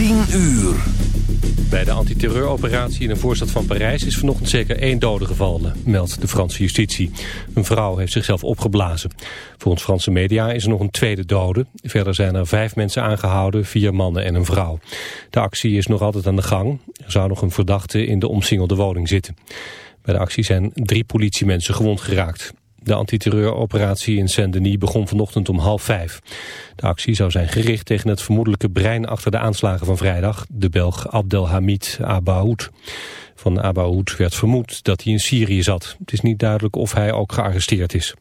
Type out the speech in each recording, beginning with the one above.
10 uur. Bij de antiterreuroperatie in de voorstad van Parijs is vanochtend zeker één dode gevallen, meldt de Franse justitie. Een vrouw heeft zichzelf opgeblazen. Volgens Franse media is er nog een tweede dode. Verder zijn er vijf mensen aangehouden, vier mannen en een vrouw. De actie is nog altijd aan de gang. Er zou nog een verdachte in de omsingelde woning zitten. Bij de actie zijn drie politiemensen gewond geraakt. De antiterreuroperatie in Saint-Denis begon vanochtend om half vijf. De actie zou zijn gericht tegen het vermoedelijke brein achter de aanslagen van vrijdag, de Belg Abdelhamid Abaoud. Van Abaoud werd vermoed dat hij in Syrië zat. Het is niet duidelijk of hij ook gearresteerd is.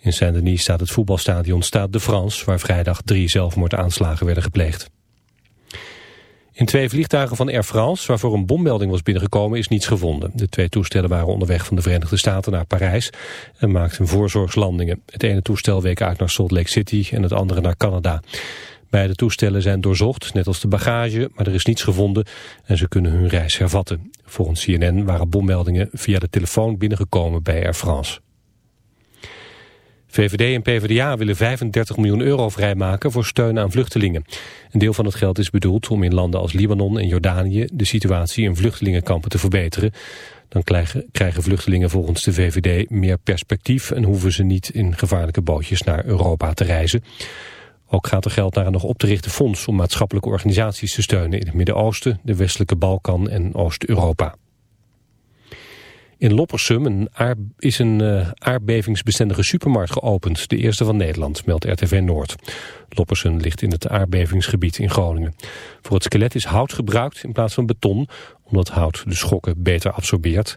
In Saint-Denis staat het voetbalstadion Stade de France, waar vrijdag drie zelfmoordaanslagen werden gepleegd. In twee vliegtuigen van Air France, waarvoor een bommelding was binnengekomen, is niets gevonden. De twee toestellen waren onderweg van de Verenigde Staten naar Parijs en maakten voorzorgslandingen. Het ene toestel week uit naar Salt Lake City en het andere naar Canada. Beide toestellen zijn doorzocht, net als de bagage, maar er is niets gevonden en ze kunnen hun reis hervatten. Volgens CNN waren bommeldingen via de telefoon binnengekomen bij Air France. VVD en PvdA willen 35 miljoen euro vrijmaken voor steun aan vluchtelingen. Een deel van het geld is bedoeld om in landen als Libanon en Jordanië de situatie in vluchtelingenkampen te verbeteren. Dan krijgen vluchtelingen volgens de VVD meer perspectief en hoeven ze niet in gevaarlijke bootjes naar Europa te reizen. Ook gaat er geld naar een nog op te richten fonds om maatschappelijke organisaties te steunen in het Midden-Oosten, de westelijke Balkan en Oost-Europa. In Loppersum is een uh, aardbevingsbestendige supermarkt geopend. De eerste van Nederland, meldt RTV Noord. Loppersum ligt in het aardbevingsgebied in Groningen. Voor het skelet is hout gebruikt in plaats van beton... omdat hout de schokken beter absorbeert.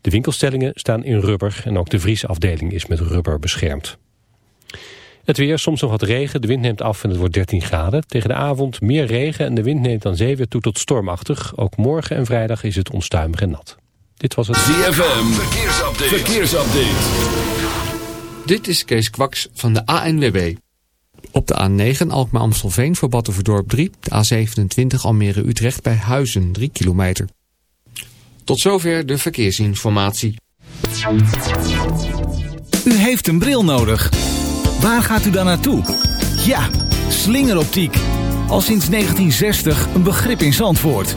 De winkelstellingen staan in rubber... en ook de vriesafdeling is met rubber beschermd. Het weer, soms nog wat regen, de wind neemt af en het wordt 13 graden. Tegen de avond meer regen en de wind neemt dan zee weer toe tot stormachtig. Ook morgen en vrijdag is het onstuimig en nat. Dit was het ZFM. Verkeersupdate. Verkeersupdate. Dit is Kees Kwaks van de ANWB. Op de A9 Alkmaar-Amstelveen voor Battenverdorp 3. De A27 Almere-Utrecht bij Huizen 3 kilometer. Tot zover de verkeersinformatie. U heeft een bril nodig. Waar gaat u dan naartoe? Ja, slingeroptiek. Al sinds 1960 een begrip in Zandvoort.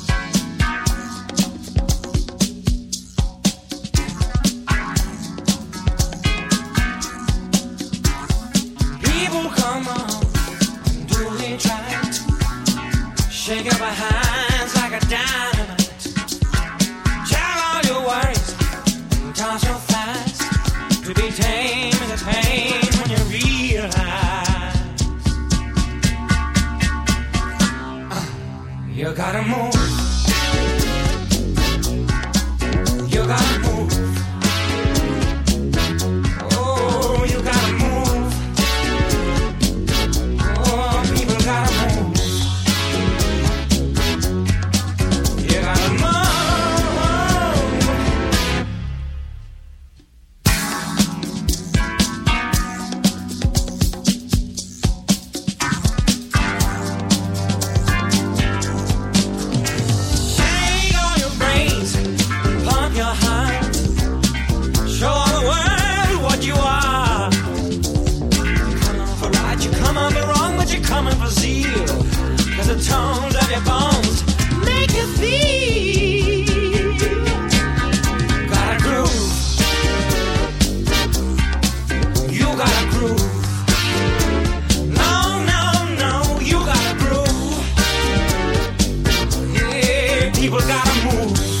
gotta move.